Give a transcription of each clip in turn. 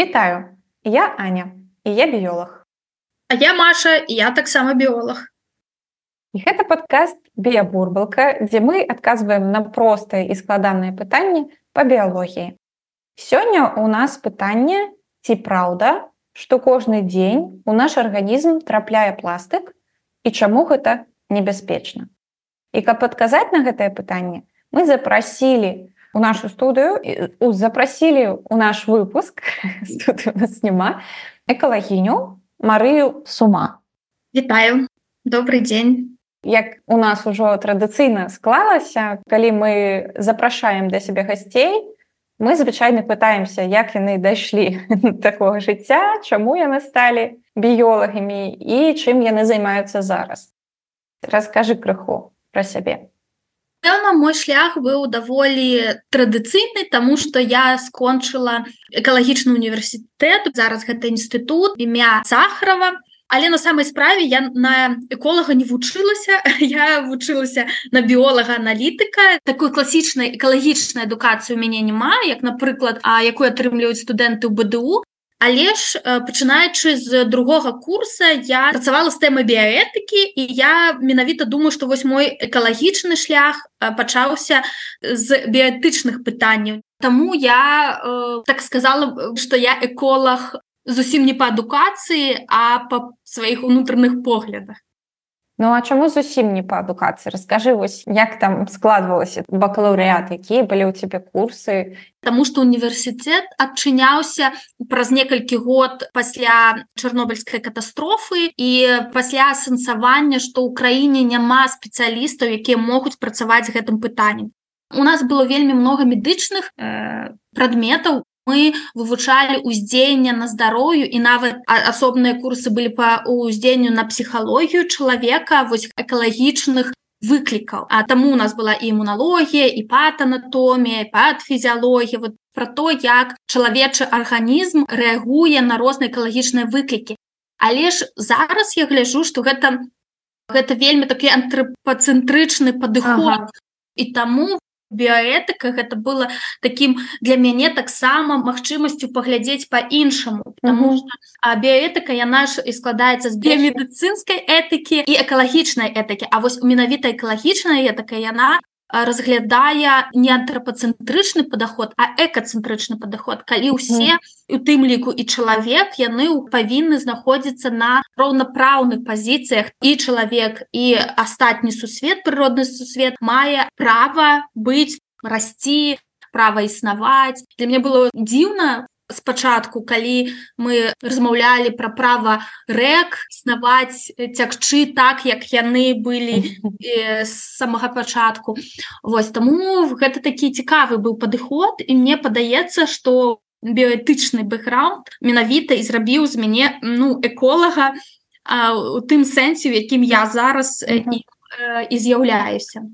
Вітаю! Я Аня і я біёлог А я Маша і я таксама біолог. Гэта падкаст біябурбалка дзе мы адказваем на простыя і складаныя пытанні па біялогіі Сёння у нас пытанне ці праўда што кожны дзень у наш арганізм трапляе пластык і чаму гэта небяспечна І каб адказаць на гэтае пытанне мы запрасілі у нашу студыю запрасілі у наш выпуск няма экалагіню Марыю сума. Вітаю добрый дзень як у нас ужо традыцыйна склалася калі мы запрашаем для сябе гасцей мы звычайна пытаемся як яны дайшлі такого жыцця чаму яны сталі біёлагамі і чым яны займаюцца зараз. Расскажы крыху пра сябе Пэўна мой шлях быў даволі традыцыйны тому что я скончыла экалагічны універсітэт зараз гэта інстытут імя сахарова. Але на самай справе я на эколага не вучылася я вучылася на біолага аналітыка такой класічнай экалагічнай адукацыі у мяне няма як напрыклад а якую атрымліваюць студэнты ў БДУ Але ж пачынаючы з другога курса я працавала з тэмай біаэтыкі і я менавіта думаю што вось мой экалагічны шлях пачаўся з біятычных пытанняў. Таму я э, так сказала што я эколог зусім не па адукацыі а па сваіх унутраных поглядах Ну а чаму зусім не па адукацыі? Расскажы вось як там складвалася бакалаўрыят якія былі ў цябе курсы? Таму што універсітэт адчыняўся праз некалькі год пасля чарнобыльскай катастрофы і пасля асэнсавання што ў краіне няма спецыялістаў якія могуць працаваць гэтым пытаннем. У нас было вельмі много медычных э, прадметаў мы вывучалі ўздзеяння на здароўю і нават асобныя курсы былі па ўздзеянню на псіхалогію чалавека вось экалагічных выклікаў. А таму у нас была і імуналогія і патанатомія патфізіалогія вот про то як чалавечы арганізм рэагуе на розныя экалагічныя выклікі. Але ж зараз я гляжу што гэта гэта вельмі такі антрапацэнтрычны падыход. Ага. і таму біаэтыка гэта было таким для мяне таксама магчымасцю паглядзець по-іншаму потому что а біаэтыка яна ж і складаецца з біомедыцынскай этыкі і экалагічнай этыкі А вось менавіта экалагічная этака яна разглядае не антрапацэнтрычны падаход а экацэнтрычны падаход калі ўсе у тым ліку і чалавек яны павінны знаходзіцца на роўнапраўных пазіцыях. І чалавек і астатні сусвет прыродны сусвет мае права быць расці права існаваць. Для мне было дзіўна спачатку калі мы размаўлялі пра права рэк снаваць цягчы так як яны былі з самага пачатку. Вось таму гэта такі цікавы быў падыход і мне падаецца што біоэтычны бэкграунд менавіта і зрабіў з мяне ну эколага у тым сэнсе у якім я зараз і, і з'яўляюся.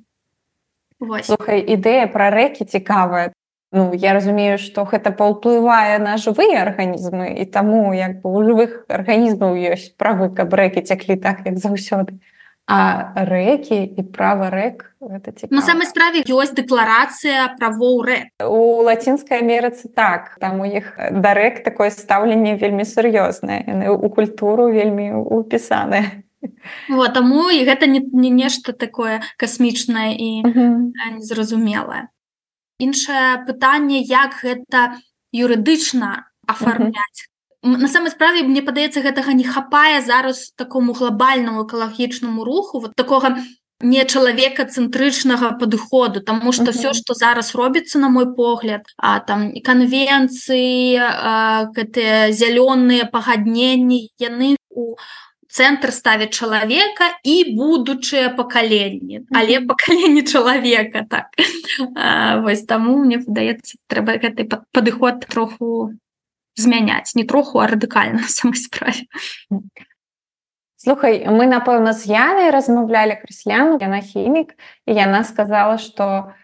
Слухай ідэя пра рэкі цікавая Ну, я разумею што гэта паўплывае на жывыя арганізмы і таму як бы у жывых арганізмаў ёсць правы каб рэкі цяклі так як заўсёды. А рэкі і права рэк на самай справе ёсць дэкларацыя правоў рэ у лацінскай амерыцы так там у іх да рэк такое стаўленне вельмі сур'ёзнае яны у культуру вельмі упісаныя. Вот, таму і гэта не, не нешта такое касмічнае і незразумелае іншае пытанне як гэта юрыдычна афармляць mm -hmm. на самай справе мне падаецца гэтага не хапае зараз такому глобальнаму экалагічнаму руху вот такога не чалавека цэнтрычнага падыходу mm -hmm. все что зараз робіцца на мой погляд а там канвенцыі гэтыя зялёныя пагадненні яны у цэнтр ставіць чалавека і будучыя пакаленні але пакаленне чалавека так. А, вось таму мне падаецца трэба гэты падыход троху змяняць. Не троху а радыкальна самой справе. Слухай мы напэўна з янай размаўлялі крысляну яна хімік і яна сказала што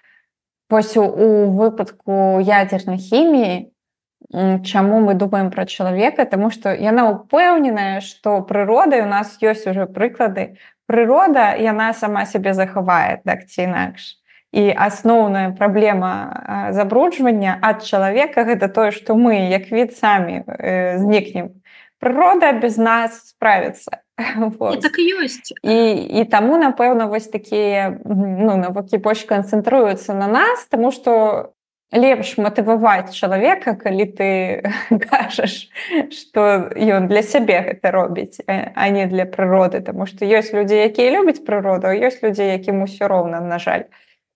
вось у, у выпадку ядзернай хіміі чаму мы думаем пра чалавека Таму што яна ўпэўненая што прыродай у нас ёсць уже прыклады прырода яна сама сябе захавае так ці інакш і асноўная праблема забруджвання ад чалавека гэта тое што мы як від самі э, знікнем прырода без нас справіцца так ёсць і, і таму напэўна вось такія ну, навукі больш канцэнтруюцца на нас тому что лепш матываваць чалавека калі ты кажаш что ён для сябе гэта робіць а не для прыроды. Тому что ёсць людзі якія любяць прыроду ёсць людзі якім усё роўна на жаль.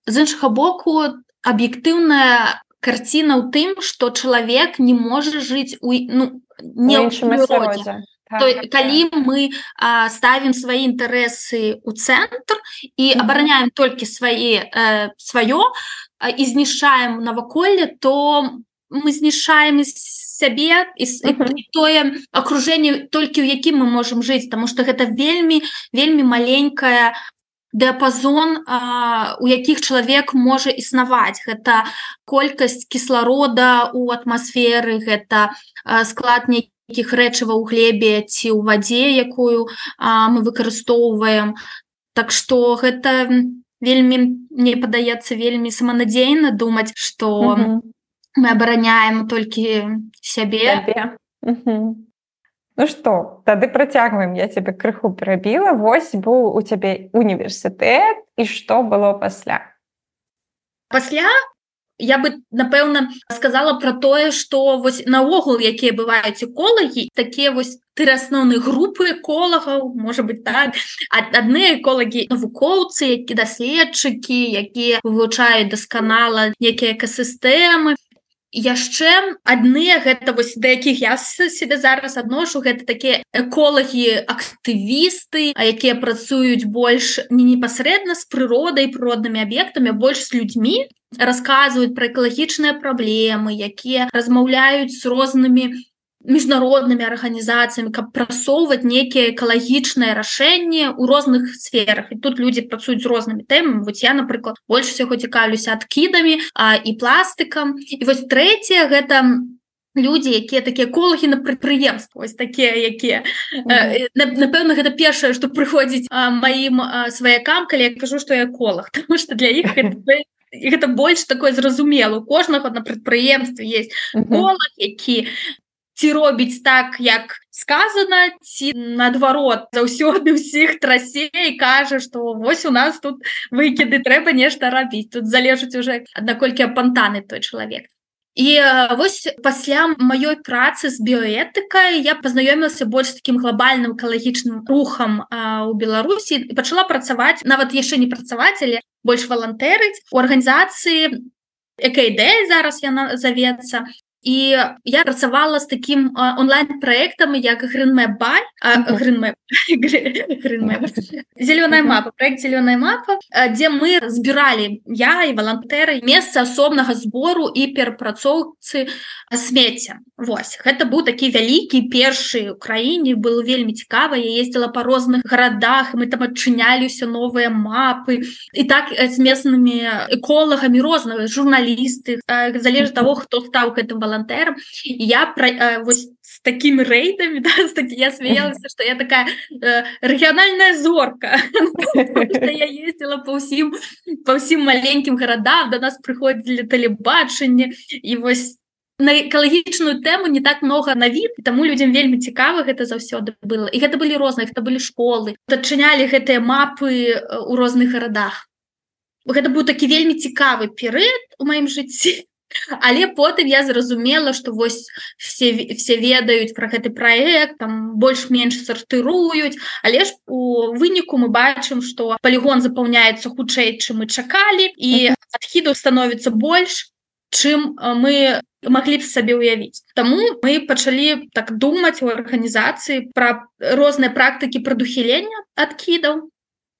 З іншага боку аб'ектыўная карціна ў тым что чалавек не можа жыць у ну не ў Так, То, так, калі так. мы а, ставім свае інтарэсы ў цэнтр і mm -hmm. абараняем толькі свае э, сваё і знішаем наваколле то мы знішаем сябе і, uh -huh. і тое акружэнне толькі ў якім мы можемм жыць тому что гэта вельмі вельмі маленькая дыапазон у якіх чалавек можа існаваць гэта колькасць кісларода у атмасферы гэта склад нейкіх рэчыва ў глебе ці ў вадзе якую а, мы выкарыстоўваем. Так што гэта вельмі мне падаецца вельмі саманадзейна думаць mm -hmm. мы абараняем толькі сябе. Ну что тады працягваем. Я тебе крыху перабіла. Вось быў у цябе універсітэт і што было пасля? Пасля я бы напэўна сказала про тое что вось наогул якія бываюць эколагі такія вось три асноўных групы эколагаў можа быть так. Адны эколагі навукоўцы які даследчыкі якія вывучаюць дасканала некія экасістэмы. Яшчэ адныя гэта вось да якіх я себе зараз адношу гэта такія эколагі актывісты а якія працуюць больш не непасрэдна з прыродай прыроднымі аб'ектамі больш з людзьмі расказваюць пра экалагічныя праблемы якія размаўляюць з рознымі міжнароднымі арганізацыямі каб прасоўваць некія экалагічныя рашэнні ў розных сферах. І тут людзі працуюць з рознымі тэмамі. Вось я напрыклад больш усяго цікаўлюся адкідамі а, і пластыкам. І вось трэцяе гэта людзі якія такія эколагі на прадпрыемства ось такія якія mm -hmm. напэўна гэта першае што прыходзіць маім сваякам калі я кажу што я эколог потому что для іх гэта больш такое зразумела у кожнага на прадпрыемстве есть голад які ці робіць так як сказано ці наадварот заўсёды ўсіх трасей кажа что вось у нас тут выкіды трэба нешта рабіць. Тут залежыць уже аднаколькі апантаны той чалавек. І вось пасля маёй працы з біоэтыкай я пазнаёмілася больш таким глобальным экалагічным рухам у беларусі. І пачала працаваць нават яшчэ не працаваць але больш валантэрыць у арганізацыі ідея зараз яна завецца і я працавала з таким онлайн проектам як грынмэбай зеленая мапа проект зеленая мапа дзе мы збіралі я і валантэры месца асобнага збору і перапрацоўцы смецця Вось гэта быў такі вялікі першы у краіне было вельмі цікава я ездила по розных гарадах мы там адчыняліся новыя мапы. І так з местнымі эколагамі рознага журналісты залежа того хто стаў гэтым волонтером. Я про э, вось с такими рейдами да, таки, я смеялася что я такая э, региональная зорка я ездила по ўсім по ўсім маленькім гарадам до нас прыходзілі тэлебачанне і вось на экалагічную тэму не так много на від таму людям вельмі цікава гэта заўсёды было. І гэта былі розныя это былі школы дачынялі гэтыя мапы у розных гарадах. Гэта быў такі вельмі цікавы перыяд у маім жыцці Але потым я зразумела што вось все все ведаюць про гэты проект там больш-менш сартыруюць. Але ж у выніку мы бачым что полигон запаўняецца хутчэй чым мы чакалі і адхіду становіцца больш чым мы маглі б сабе ўявіць. Таму мы пачалі так думаць у арганізацыі пра розныя практыкі прадухілення адкідаў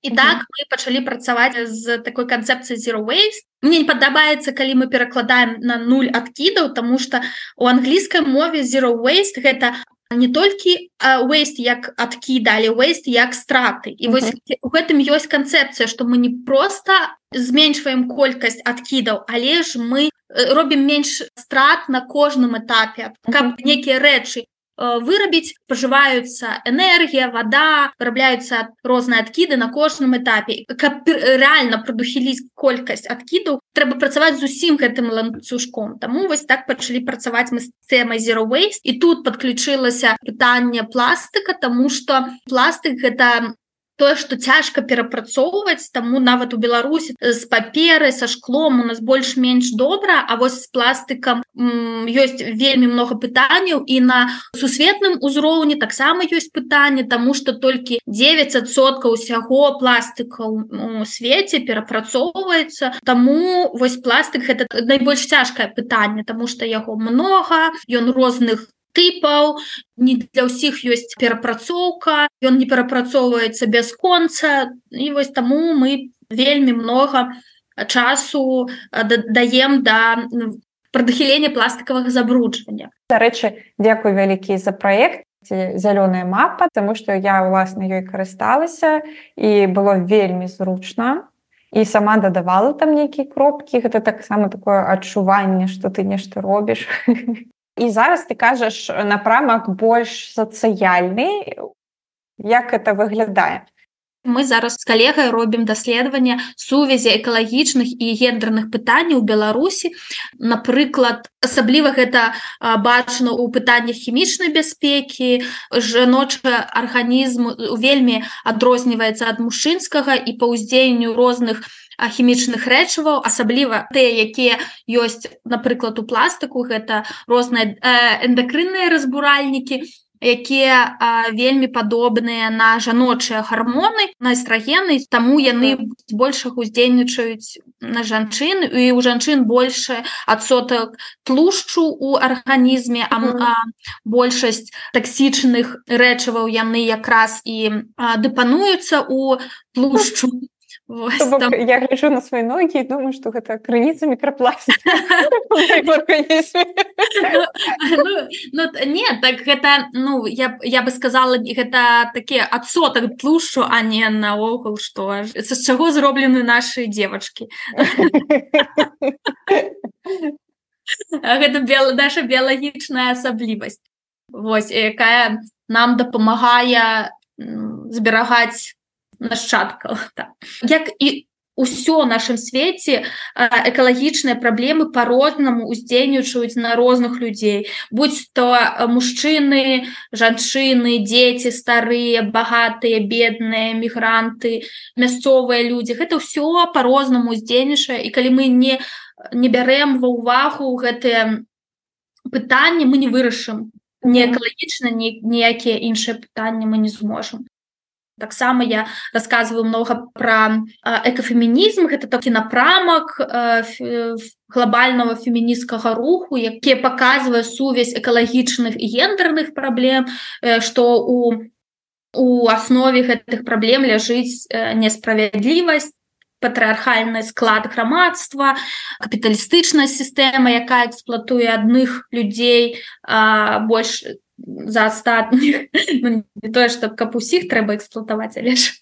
і так мы пачалі працаваць з такой канцэпцыі zero waste. Мне не падабаецца калі мы перакладаем на нуль адкідаў тому что у англійскай мове zero waste гэта не толькі waste як адкідалі waste як страты. І вось у гэтым ёсць канцэпцыя што мы не просто зменшваем колькасць адкідаў але ж мы робім менш страт на кожным этапе каб некія рэчы вырабіць пажываюцца энергія вода вырабляюцца розныя адкіды на кожным этапе. Каб реально прадухіліць колькасць адкіду трэба працаваць з усім гэтым ланцужком Таму вось так пачалі працаваць мы з тэмай zero waste. І тут подключылася пытанне пластыка тому что пластык гэта тое что цяжка перапрацоўваць таму нават у беларусі з паперы са шклом у нас больш-менш добра а вось з пластыкам ёсць вельмі много пытанняў і на сусветным узроўні таксама ёсць пытанне тому что толькі 9соткаў усяго пластыка у свеце перапрацоўваецца таму вось пластык это найбольш цяжкае пытанне тому что яго много ён розных тыпаў не для ўсіх ёсць перапрацоўка ён не перапрацоўваецца бясконца і вось таму мы вельмі много часу даем да прадахілення пластикавага забруджвання дарэчы дзякуй вялікі за проект зялёная мапа тому что я ўласна ёй карысталася і было вельмі зручна і сама дадавала там нейкія кропкі. Гэта таксама такое адчуванне что ты нешта робіш і зараз ты кажаш напрамак больш сацыяльны. Як это выглядае? Мы зараз з калегай робім даследаванне сувязі экалагічных і гендерных пытанняў беларусі. Напрыклад асабліва гэта бачна ў пытаннях хімічнай бяспекі. Жаночы арганізм вельмі адрозніваецца ад мужчынскага і па ўздзеянню розных у хімічных рэчываў асабліва тыя якія ёсць напрыклад у пластыку гэта розныя эндакрынныя разбуральнікі якія вельмі падобныя на жаночыя гармоны на эстрагены таму яны большых уздзейнічаюць на жанчын і у жанчын больше адсотак тлушчу у арганізме а, а большасць таксічных рэчываў яны якраз і дэпануюцца у тлушчу бок, там... я гляжу на свои ноги і думаю что гэта крыніца мікрапласт ну, не так гэта ну я я бы сказала гэта такі адсотак тлушу а не наогул что з чаго зроблены наши девочки. Гэта бела наша біялагічная асаблівасць Вось якая нам дапамагае зберагаць нашчадкаў так. як і ўсё нашым свеце экалагічныя праблемы по-рознаму уздзейнічаюць на розных людзей. Будь то мужчыны жанчыны дзеці старыя багатыя бедныя мігранты мясцовыя людзі. Гэта ўсё по-рознаму уздзейнічае. І калі мы не не бярэм ва ўвагу гэтыя пытанні мы не вырашым. Не экалагічна ніякія іншыя пытанні мы не зможам таксама я рассказываю много про экафемінізм гэта такі напрамак глобального феміністкага руху які показывае сувязь экалагічных і гендерных праблем что у у аснове гэтых праблем ляжыць несправядлівасць патрыархальны склад грамадства капіталістычная сістэма якая эксплуатуе адных людзей больш там за астатніх ну, не тое што каб усіх трэба эксплуатаваць але ж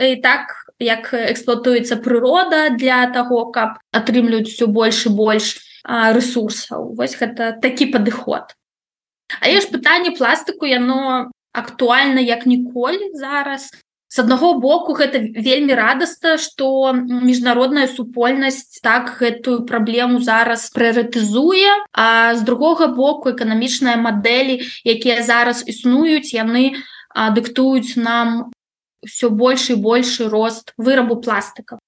і так як эксплуатуецца прырода для таго каб атрымліваюць все больш і больш ресурсаў. Вось гэта такі падыход. Але ж пытанне пластыку яно актуальна як ніколі зараз с аднаго боку гэта вельмі радасна что міжнародная супольнасць так гэтую праблему зараз прыярытызуе а з другога боку эканамічныя мадэлі якія зараз існуюць яны дыктуюць нам все больш і большы рост вырабу пластыка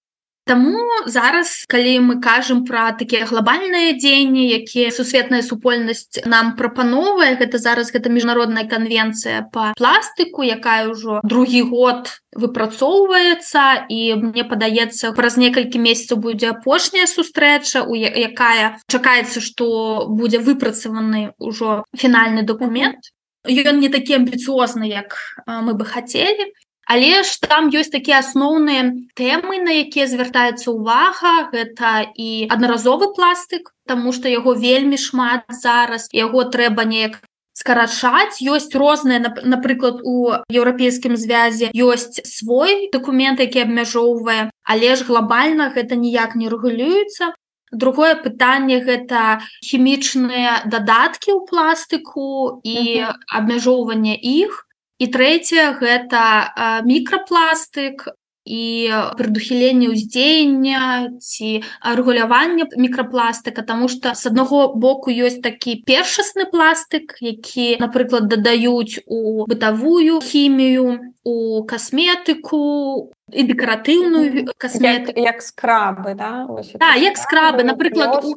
Таму зараз калі мы кажам пра такія глобальныя дзеянні якія сусветная супольнасць нам прапановвае гэта зараз гэта міжнародная канвенцыя по пластыку якая ўжо другі год выпрацоўваецца і мне падаецца праз некалькі месяцаў будзе апошняя сустрэча у якая чакаецца што будзе выпрацаваны ўжо фінальны документ ён не такі амбіцыозны як мы бы хацелі Але ж там ёсць такія асноўныя тэмы, на якія звяртаецца ўвага, гэта і аднаразовы пластык, Таму што яго вельмі шмат зараз. Яго трэба неяк скарачаць. Ёсць розныя напрыклад у еўрапейскім звязе ёсць свой документ які абмяжоўвае але ж глобальна гэта ніяк не рэгулюецца. Другое пытанне гэта хімічныя дадаткі ў пластыку і абмяжоўванне іх і трэцяе гэта мікрапластык і прадухіленне ўздзеяння ці рэгулявання мікрапластыка тому что с аднаго боку ёсць такі першасны пластык які напрыклад дадаюць у бытавую хімію у касметыку і дэкаратыўную касметыку як скрабы да? да, як скрабы напрыклад у...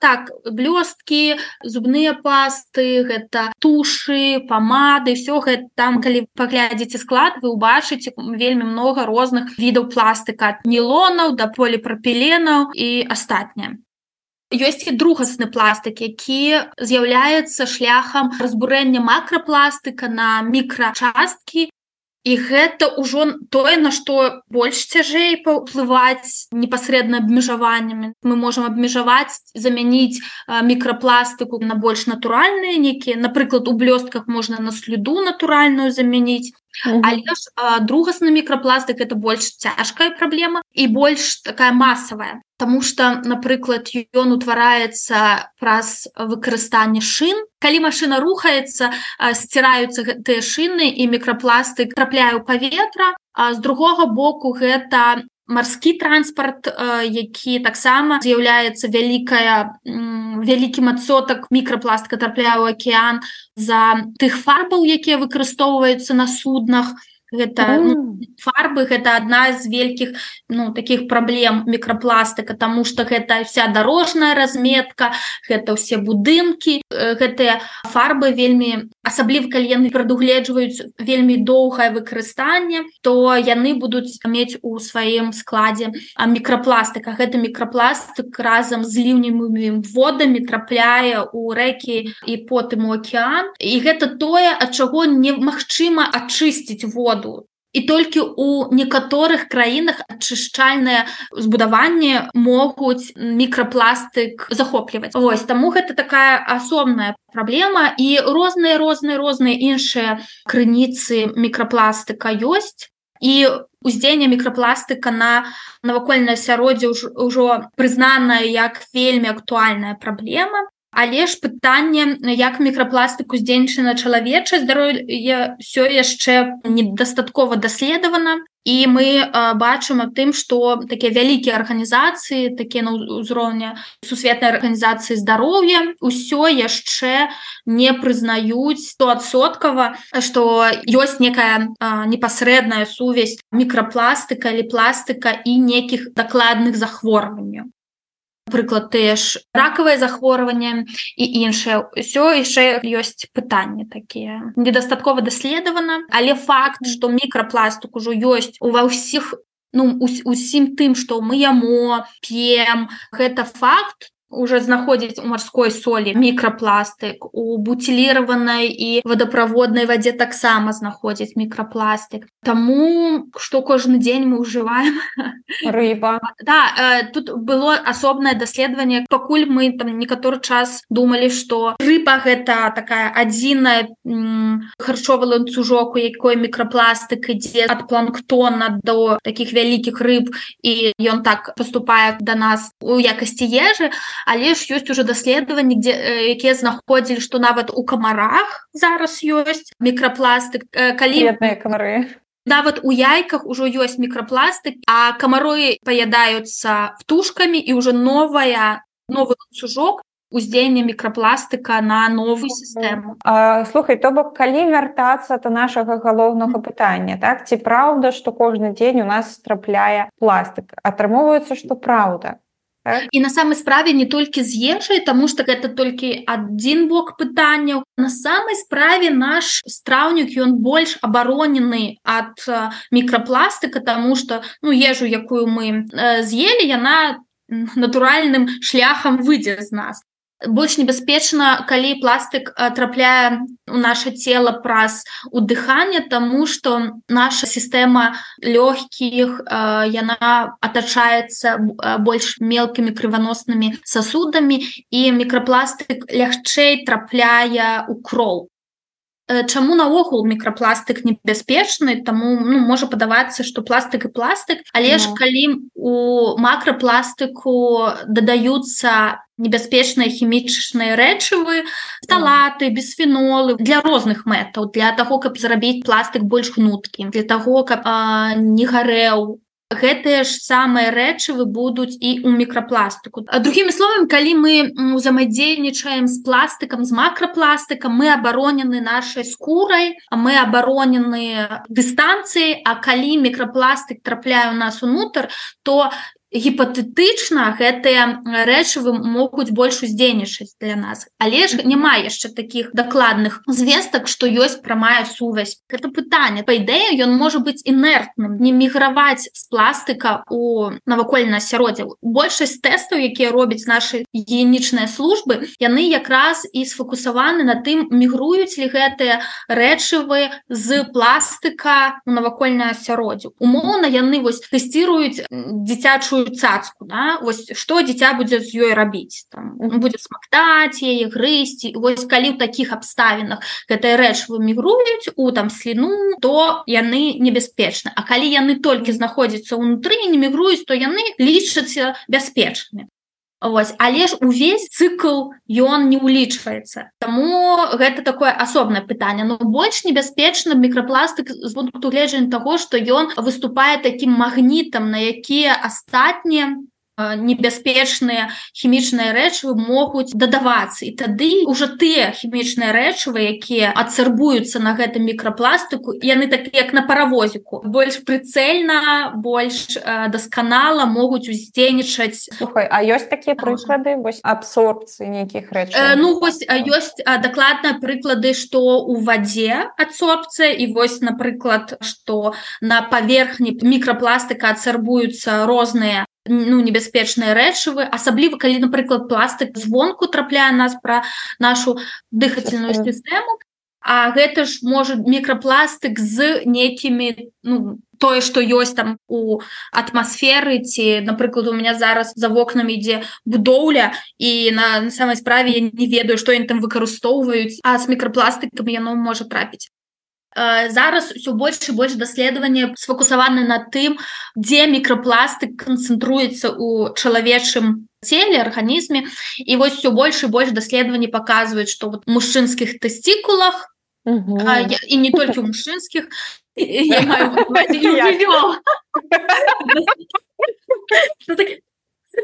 так блёсткі зубныя пасты гэта тушы памады все гэта там калі паглядзеце склад вы убачыце вельмі много розных відаў пластыка ад нілонаў да поліпрапеленаў і астатняе ёсць і другасны пластык які з'яўляецца шляхам разбурэння макрапластыка на мікрачасткі І гэта ўжо тое на што больш цяжэй паўплываць непасрэдна абмежаваннямі. Мы можемм абмежаваць замяніць мікрапластыку на больш натуральныя нейкія напрыклад у блёстках можна на слюду натуральную замяніць але ж другасны мікрапластык это больш цяжкая праблема і больш такая масавая Таму что напрыклад ён утвараецца праз выкарыстанне шын калі машина рухаецца сціраюцца гэтыя шыны і мікрапластык трапляю паветра а з другога боку гэта марскі транспарт які таксама з'яўляецца вялікая вялікім адсотак мікрапластка трапляю акеан за тых фарбаў якія выкарыстоўваюцца на суднах гэта mm. ну, фарбы гэта адна з вялікіх ну таких праблем мікрапластыка тому что гэта вся дорожная разметка гэта ўсе будынкі гэтыя фарбы вельмі асабліва калі яны прадугледжваюць вельмі доўгае выкарыстанне то яны будуць мець у сваім складзе а мікрапластыка гэта мікрапластык разам з ліўнімымі водамі трапляе у рэкі і потым у океан. І гэта тое ад чаго немагчыма ачысціць воду воду і толькі у некаторых краінах ачышчальныя збудаванні могуць мікрапластык захопліваць Вось таму гэта такая асобная праблема і розныя розныя розныя іншыя крыніцы мікрапластыка ёсць і уздзеянне мікрапластыка на навакольнае асяроддзе ўжо прызнаная як вельмі актуальная праблема Але ж пытанне як мікрапластыку здзейнічае на чалавечае здароўе все яшчэ недастаткова даследавана. І мы бачым аб тым што такія вялікія арганізацыі такія на ўзроўня сусветнай арганізацыі здароўя ўсё яшчэ не прызнаюць стосоткава што ёсць некая непасрэдная сувязь мікрапластыка или пластыка і нейкіх дакладных захворванняў прыклад тыя ж ракавыя захворванне і іншае ўсё яшчэ ёсць пытанні такія недастаткова даследавана але факт што мікрапластык ужо ёсць ува ўсіх ну усім тым што мы яму п'ем гэта факт уже знаходзіць у марской солі мікрапластык у буцеліраванай і водаправоднай вадзе таксама знаходзіць мікрапластык Таму што кожны дзень мы ўжываем рыба. Да, э, тут было асобнае даследаванне пакуль мы там некаторы час думалі што рыба гэта такая адзіная харчовы ланцужок у якой мікрапластык ідзе ад планктона до таких вялікіх рыб і ён так поступае до нас у якасці ежы а але ж ёсць уже даследаванні дзе якія знаходзілі што нават у камарах зараз ёсць мікрапластык калі камары нават у яйках ужо ёсць мікрапластык а камарой паядаюцца птушкамі і уже новая новы сужок уздзеяння мікрапластыка на новую сістэму слухай то бок калі вяртацца то нашага галоўнага пытання так? Ці праўда што кожны дзень у нас трапляе пластык. Атрымоўваецца што праўда і на самай справе не толькі з ежай тому что гэта толькі адзін бок пытанняў на самай справе наш страўнік ён больш абаронены ад мікрапластыка тому что ну ежу якую мы з'елі яна натуральным шляхам выйдзе з нас больш небяспечна калі пластык трапляе у наше цело праз удыхання тому что наша сістэма лёгкіх яна атачаецца больш мелкімі крываноснымі сасудамі і мікрапластык лягчэй трапляе у кроў чаму наогул мікрапластык небяспечны таму ну, можа падавацца што пластык і пластык але ж калі у макрапластыку дадаюцца небяспечныя хімічныя рэчывы талаты бісфенолы для розных мэтаў для таго каб зрабіць пластык больш гнуткі для таго каб а, не гарэў. Гэтыя ж самыя рэчывы будуць і ў мікрапластыку. Другімі словамі калі мы узаемадзейнічаем з пластыкам з макрапластыкам мы абаронены нашай скурай а мы абаронены дыстанцыі А калі мікрапластык трапляе у нас унутр то гіпатэтычна гэтыя рэчывы могуць больш уздзейнічаць для нас. Але ж няма яшчэ таких дакладных звестак што ёсць прамая сувязь. Это пытанне. По ідэі ён можа быць інертным не міграваць з пластыка у навакольна асяроддзе большасць тэстаў якія робяць наши гігіенічныя службы яны якраз і сфокусаваны на тым мігруюць ли гэтыя рэчывы з пластыка у навакольнае асяроддзе умоўна яны вось тэсціруюць дзіцячую большую цацку да? ось что дзіця будзе з ёй рабіць там будет смактаць яе грысці вось калі ў таких абставінах гэтая рэч вымігруюць у там сліну то яны небяспечны А калі яны толькі знаходзяцца ўнутры не мігруюць то яны лічацца бяспечнымі Вось, але ж увесь цыкл ён не ўлічваецца. Таму гэта такое асобнае пытанне. Ну больш небяспечна мікрапластык з пункту гледжання таго, што ён выступае такім магнітам, на якія астатнія небяспечныя хімічныя рэчывы могуць дадавацца. І тады ўжо тыя хімічныя рэчывы якія адцарбуюцца на гэтым мікрапластыку яны так як на паравозіку. Больш прыцэльна больш дасканала могуць уздзейнічаць. А ёсць такія прыклады? Вось абсорбцыі нейкіх рэч э, Ну вось ёсць дакладныя прыклады што у вадзе адсорбцыя і вось напрыклад што на паверхні мікрапластыка адцарбуюцца розныя ну небяспечныя рэчывы асабліва калі напрыклад пластык звонку трапляе нас пра нашу дыхательную сістэму. А гэта ж можа мікрапластык з нейкімі ну тое што ёсць там у атмасферы ці напрыклад у меня зараз за вокнамі ідзе будоўля і на, на самай справе я не ведаю што ім там выкарыстоўваюць а з мікрапластыкам яно можа трапіць зараз все больш і больш даследаванне сфокусаваны на тым дзе мікрапластык канцэнтруецца у чалавечым целе арганізме і вось все больш і больш даследаванні паказваюць што вот мужчынскіх тэсцікулах і не толькі ў мужчынскіх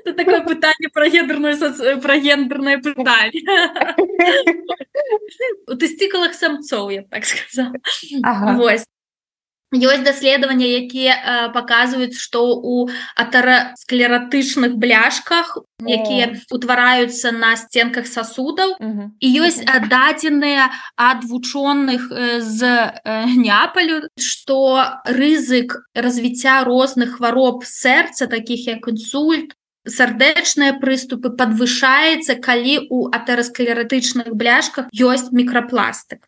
Это такое пытанне про гендерную соци... про гендерное пытанне у тэсцікалах самцоў я так сказал ага. Вось. Ёсць даследаванні якія э, паказваюць што у атарасклератычных бляшках якія утвараюцца на сценках сасудаў і ёсць дадзеныя ад вучоных э, з э, гняпалю што рызык развіцця розных хвароб сэрца таких як інсульт сардэчныя прыступы подвышаецца калі у атэрасклератычных бляшках ёсць мікрапластык.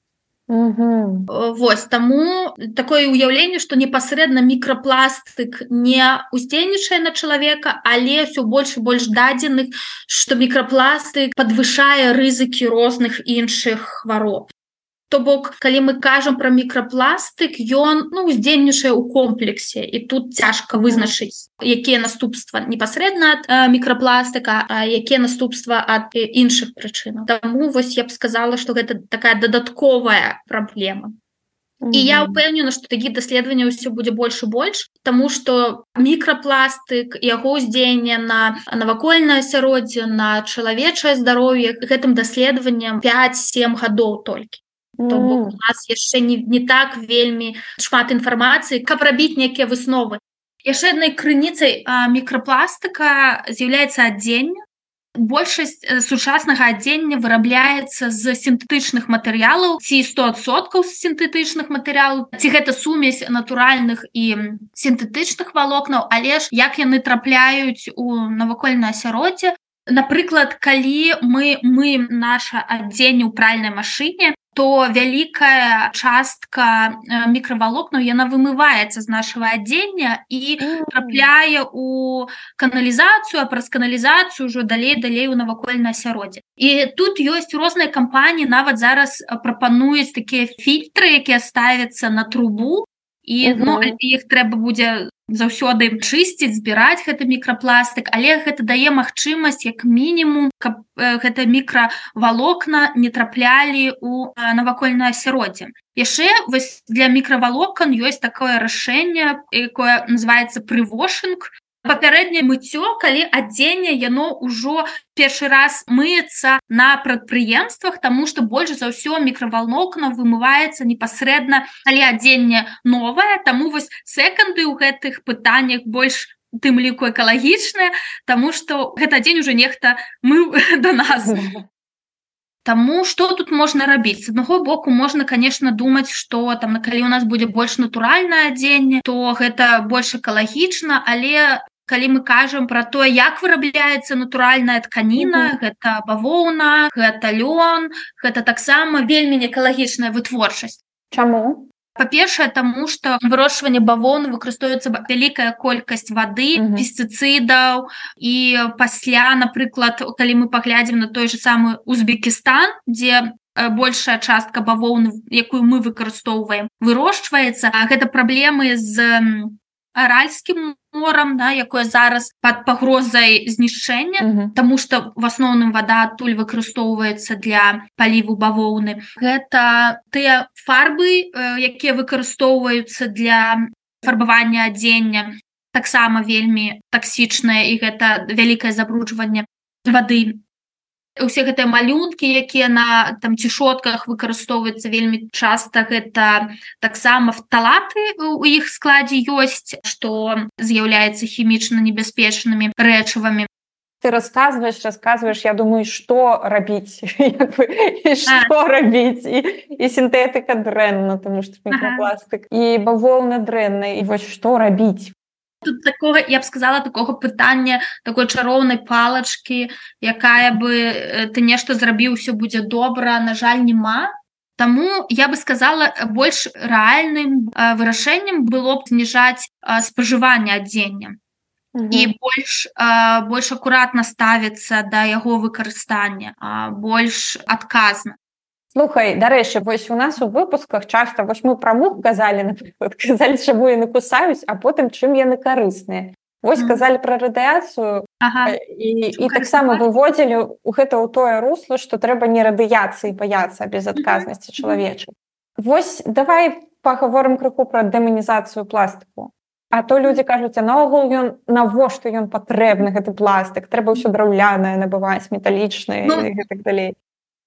Вось таму такое ўяўленне што непасрэдна мікрапластык не уздзейнічае на чалавека але ўсё больш і больш дадзеных што мікрапластык подвышае рызыкі розных іншых хвароб То бок калі мы кажам пра мікрапластык ён ну уздзейнічае ў комплексе і тут цяжка вызначыць якія наступства непасрэдна ад мікрапластыка а якія наступства ад іншых прычынаў Таму вось я б сказала што гэта такая дадатковая праблема Mm -hmm. І я ўпэўнена, што такі даследаванне ўсё будзе больш і больш, Таму што мікрапластык, яго ўздзеянне на навакольнае асяроддзе, на чалавечае здароўе гэтым даследаваннем 5-7 гадоў толькі. То бок у нас яшчэ не, не так вельмі шмат інфармацыі, каб рабіць нейкія высновы. Яшчэ аднай крыніцай мікрапластыка з'яўляецца адзенне. Большасць сучаснага адзення вырабляецца з сінтэтычных матэрыялаў ці 100соткаў з сінтэтычных матэрыялаў. Ці гэта сумесь натуральных і сінтэтычных валокнаў, але ж як яны трапляюць у навакольнае асяроддзе. Напрыклад, калі мы мы наша адзенне ў пральнай машыне, то вялікая частка мікравалокнаў яна вымываецца з нашего адзення і трапляе у каналізацыю а праз каналізацыю ўжо далей далей у навакольна асяроддзе і тут ёсць розныя кампаніі нават зараз прапануюць такія фільтры якія ставяцца на трубу і ну, іх трэба будзе заўсёды чысціць збіраць гэты мікрапластык але гэта дае магчымасць як мінімум каб э, гэта мікравалокна не траплялі у навакольнае асяроддзе. Яшчэ вось для мікравалокан ёсць такое рашэнне якое называется прывошинг папярэдняе мыццё калі адзенне яно ўжо першы раз мыецца на прадпрыемствах тому что больш за ўсё мікравалнокна вымываецца непасрэдна але адзенне новае таму вось секанды ў гэтых пытаннях больш тым ліку экалагічныя тому что гэта дзень уже нехта мы до нас. Таму что тут можна рабіць? З аднаго боку можна конечно думаць что там на калі у нас будзе больш натуральнае адзенне то гэта больш экалагічна але калі мы кажам про то як вырабляецца натуральная тканіна mm -hmm. гэта бавоўна гэта лён гэта таксама вельмі экалагічная вытворчасць чаму па-першае таму что вырошчванне бавоўны выкарыстоўваецца вялікая колькасць вады mm -hmm. пестыцыдаў і пасля напрыклад калі мы паглядзім на той же самы Узбекістан дзе большая частка бавоўны якую мы выкарыстоўваем вырошчваецца гэта праблемы з аральскім морам да, якое зараз под пагрозай знішчэння mm -hmm. тому что в асноўным вода адтуль выкарыстоўваецца для паліву бавоўны гэта тыя фарбы э, якія выкарыстоўваюцца для фарбавання адзення таксама вельмі таксічнае і гэта вялікае забруджванне воды усе гэтыя малюнкі якія на там цішотках выкарыстоўваюцца вельмі часта гэта таксама фталаты у іх складзе ёсць што з'яўляецца хімічна небяспечнымі рэчывамі ты рассказываешь рассказываешь я думаю что рабіць что рабіць і, і сінтэтыка дрэнна тому что микропластык ага. і бавоўна дрэнна і вось что рабіць тут такого я б сказала такого пытання такой чароўнай палачки якая бы ты нешта зрабіў все будзе добра на жаль няма Таму я бы сказала больш рэальным вырашэннем было б зніжаць спажыванне адзення і больш больш акуратна ставіцца да яго выкарыстання больш адказна Слухай дарэчы вось у нас у выпусках часто вось мы пра мух казалі напрыклад казалі чаму яны кусаюць а потым чым яны карысныя. Вось mm. казалі пра радыяцыю ага. і, і таксама выводзілі у гэта ў тое русло што трэба не радыяцыі баяцца без адказнасці чалавечай. Вось давай паговорым крыху пра дэманізацыю пластыку. А то людзі кажуць наогул ён навошта ён патрэбны гэты пластык? Трэба ўсё драўлянае набываць металічнае ну, так далей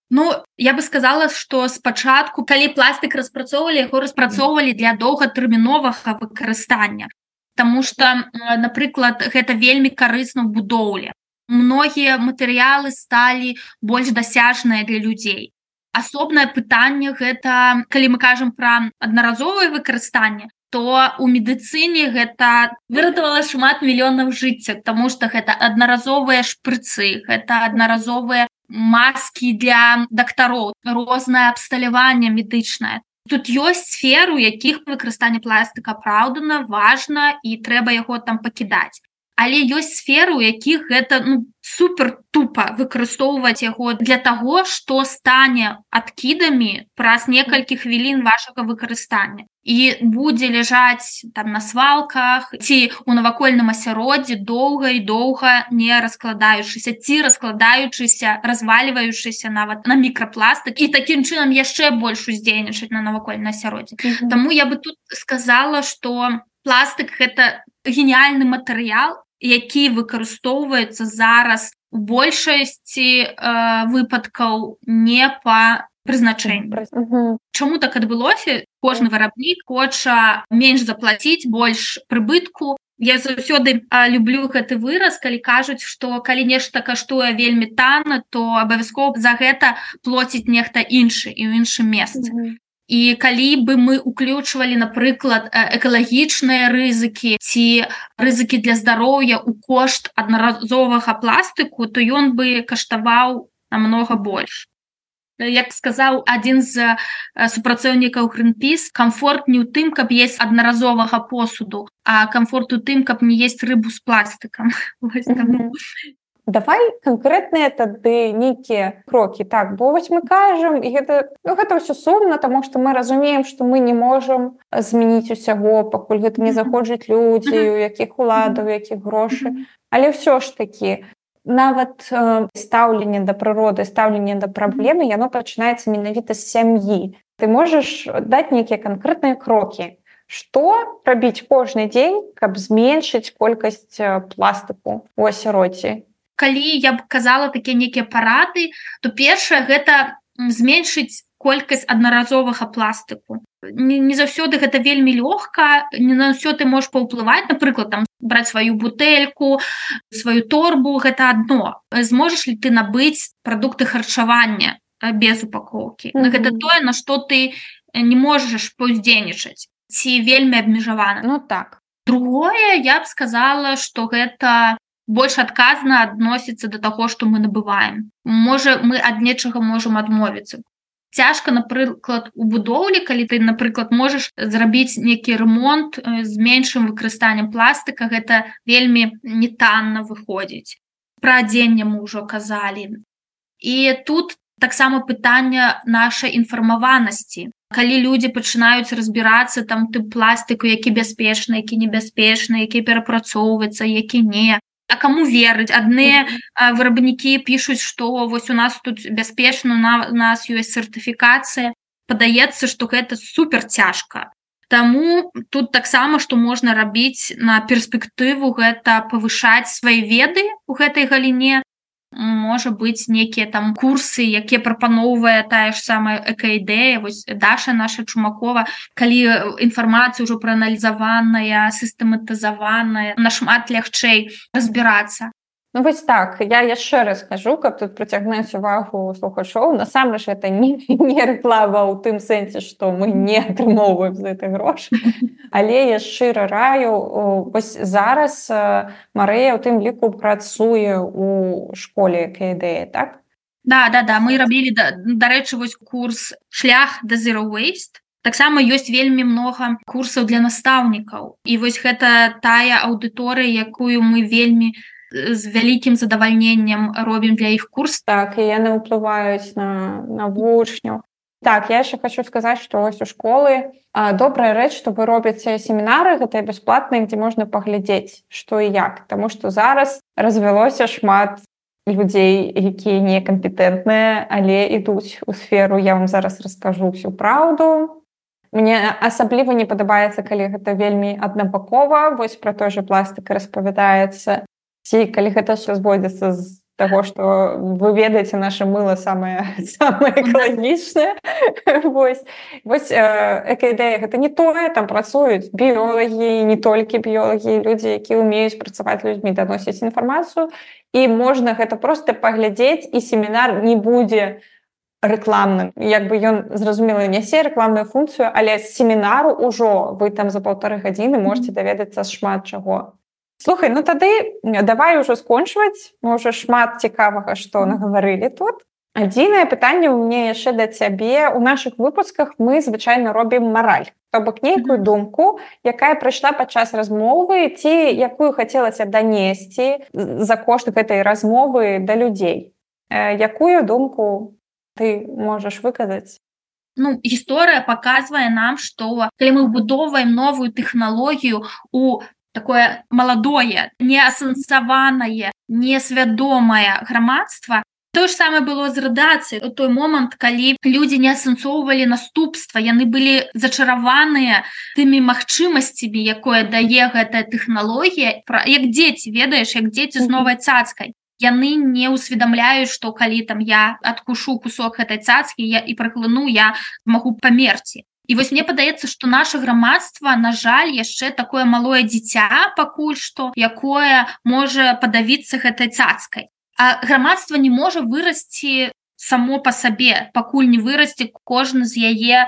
Ну я бы сказала что спачатку калі пластик распрацоўвалі яго распрацоўвалі для доўгатэрміновага выкарыстання Таму что напрыклад гэта вельмі карысна ў будоўле многія матэрыялы сталі больш дасяжныя для людзей асобнае пытанне гэта калі мы кажам пра аднаразовае выкарыстанне то у медыцыне гэта выратавала шмат мільёнаў жыцця Таму что гэта аднаразовыя шпрыцы гэта аднаразовыя маски для дактароў рознае абсталяванне медычнае тут ёсць сферу якіх выкарыстанне пластыка апраўдана важна і трэба яго там пакідаць але ёсць сферы у якіх гэта ну, супер тупо выкарыстоўваць яго для того что стане адкідамі праз некалькі хвілін вашага выкарыстання і будзе ляжаць там на свалках ці у навакольным асяроддзі доўга і доўга не раскладаючыся ці раскладаючыся развальваючыся нават на мікрапластык і такім чынам яшчэ больш уздзейнічаць на навакольна асяроддзе mm -hmm. Таму я бы тут сказала что пластык гэта геніальны матэрыял які выкарыстоўваецца зараз у большасці э, выпадкаў не па прызначэнню Чаму так адбылося? Кожны вырабнік хоча менш заплаціць больш прыбытку. Я заўсёды люблю гэты выраз калі кажуць што калі нешта каштуе вельмі танна то абавязкова за гэта плоціць нехта іншы і ў іншым месцы. Mm -hmm і калі бы мы уключвалі напрыклад экалагічныя рызыкі ці рызыкі для здароўя у кошт аднаразовага пластыку то ён бы каштаваў намного больш. Як сказаў адзін з супрацоўнікаў гринпіс комфорт не ў тым каб есть аднаразовага посуду а комфорт у тым каб не есть рыбу з пластикам давай канкрэтныя тады нейкія крокі так бо вось мы кажам і гэта ну, гэта ўсё сумна тому что мы разумеем что мы не можемм змяніць усяго пакуль гэта не заходжаць людзі у якіх уладаў якіх грошы але ўсё ж такі нават э, стаўленне да прыроды стаўленне да праблемы яно пачынаецца менавіта з сям'і ты можаш даць нейкія канкрэтныя крокі што рабіць кожны дзень каб зменшыць колькасць пластыку у асяроце калі я б казала такія нейкія парады то першае гэта зменшыць колькасць аднаразовага пластыку. Не, не заўсёды гэта вельмі лёгка не на ўсё ты можешь паўплываць. Напрыклад там браць сваю бутэльку сваю торбу гэта одно зможаш ли ты набыць прадукты харчавання без упаковки mm -hmm. гэта тое на што ты не можаш паўздзейнічаць ці вельмі абмежавана. Ну так. Другое я б сказала что гэта больш адказна адносіцца до таго што мы набываем. Можа мы ад нечага можемм адмовіцца. Цяжка напрыклад у будоўлі калі ты напрыклад можаш зрабіць нейкі ремонт з меншым выкарыстаннем пластыка гэта вельмі нетанна выходзіць. Пра адзенне мы ўжо казалі. І тут таксама пытання нашай інфармаванасці. Калі людзі пачынаюць разбірацца там ты пластыку які бяспечны які небяспечны які перапрацоўваецца які не А кому верыць адны вырабнікі пішуць што вось у нас тут бяспечна на нас ёсць сертыфікацыя падаецца што гэта супер цяжка Таму тут таксама што можна рабіць на перспектыву гэта павышаць свае веды у гэтай галіне можа быць нейкія там курсы якія прапаноўвае тая ж самая экаідэя вось даша наша чумакова калі інфармацыя ўжо прааналізаваная сістэматызаваная нашмат лягчэй разбірацца Ну вось так. Я яшчэ раз скажу каб тут прыцягнуць увагу слухачоў. Насамрэч это не, не рэклама ў тым сэнсе што мы не атрымоўваем за это грош але я шчыра раю вось зараз Марыя у тым ліку працуе у школе ідэя так? Да да да мы рабілі дарэчы вось курс шлях да zero waste таксама ёсць вельмі много курсаў для настаўнікаў. І вось гэта тая аўдыторыя якую мы вельмі з вялікім задавальненнем робім для іх курс. Так і яны ўплываюць на на вучню так я яшчэ хочу сказаць што ось у школы добрая рэч што вы робіце семінары гэта бясплатна дзе можна паглядзець што і як. Таму што зараз развялося шмат людзей якія некампетэнтныя але ідуць у сферу. Я вам зараз раскажу всю праўду. Мне асабліва не падабаецца калі гэта вельмі аднабакова. Вось пра той же пластыка распавядаецца. Ці калі гэта все зводзіцца з того что вы ведаеце наше мыло самое самое экалагічнае вось. Вось экаідэя гэта не тое там працуюць біолагі не толькі біолагі людзі які умеюць працаваць людзьмі даносіць інфармацыю і можна гэта просто паглядзець і семінар не будзе рэкламным як бы ён зразумела нясе рэкламную функцыю але з семінару ўжо вы там за полторы гадзіны можете даведацца шмат чаго Слухай, ну тады давай ўжо скончваць можа шмат цікавага што нагаварылі тут. Адзінае пытанне ў мне яшчэ да цябе у нашых выпусках мы звычайна робім мараль то бок нейкую думку якая прыйшла падчас размовы ці якую хацелася данесці за кошт гэтай размовы да людзей якую думку ты можаш выказаць Ну, гісторыя паказвае нам што калі мы будоўваем новую тэхналогію у такое маладое неасэнсаванае несвядомае грамадства то ж самае было з радацыі у той момант калі людзі не асэнсоўвалі наступства яны былі зачараваныя тымі магчымасцямі якое дае гэтая тэхналогія. Пра як дзеці ведаеш як дзеці з новай цацкай. Яны не ўсведамляюць што калі там я адкушу кусок гэтай цацкі я і праклыну я магу памерці І вось мне падаецца, што наше грамадства, на жаль, яшчэ такое малое дзіця пакуль што, якое можа падавіцца гэтай цацкай. А грамадства не можа вырасці само па сабе, пакуль не вырасце кожны з яе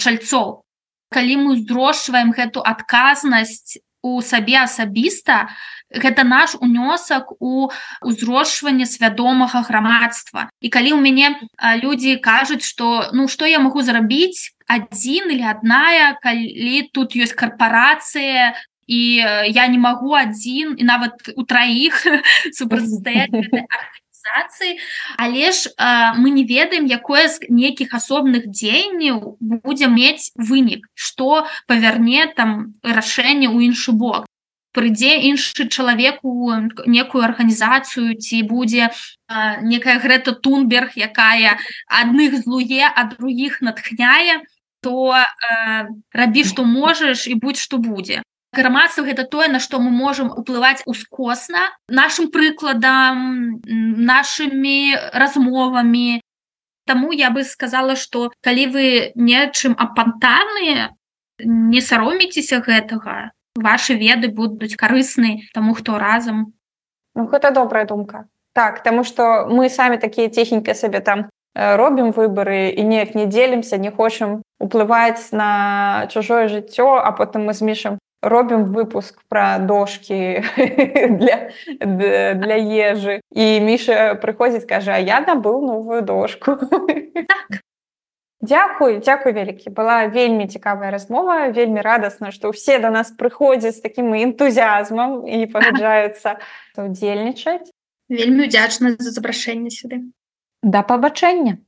чальцоў. Калі мы ўздрошваем гэту адказнасць у сабе асабіста, гэта наш унёсак у узрошванне свядомага грамадства і калі у мяне людзі кажуць что ну что я могу зрабіць адзін или адная калі тут ёсць карпорацыя і я не магу адзін і нават у траіх супрацьстаяць арганізацыі але ж э, мы не ведаем якое з нейкіх асобных дзеянняў будзе мець вынік што павярне там рашэнне ў іншы бок. Прыйдзе іншы чалавек у некую арганізацыю ці будзе э, некая грэта тунберг якая адных злуе а других натхняе то э, рабі што можаш і будь што будзе грамадства гэта тое на што мы можемм уплываць ускосна нашим прыкладам нашими размовамі Таму я бы сказала что калі вы нечым апантаныя не сароміцеся гэтага ваши веды будуць карысны таму хто разам ну, гэта добрая думка. Так тому что мы самі такія техніка сабе там робім выборы і неяк не дзелімся не хочам уплываць на чужое жыццё а потым мы змішам робім выпуск пра дошки для, для ежы і міша прыходзіць кажа я набыў новую дошку так. Дякуй дзякуй вялікі была вельмі цікавая размова вельмі радасна што ўсе да нас прыходзяць з такім энтузіазмам і пагаджаюцца удзельнічаць вельмі удзячна за запрашэнне сюды Да пабачэння!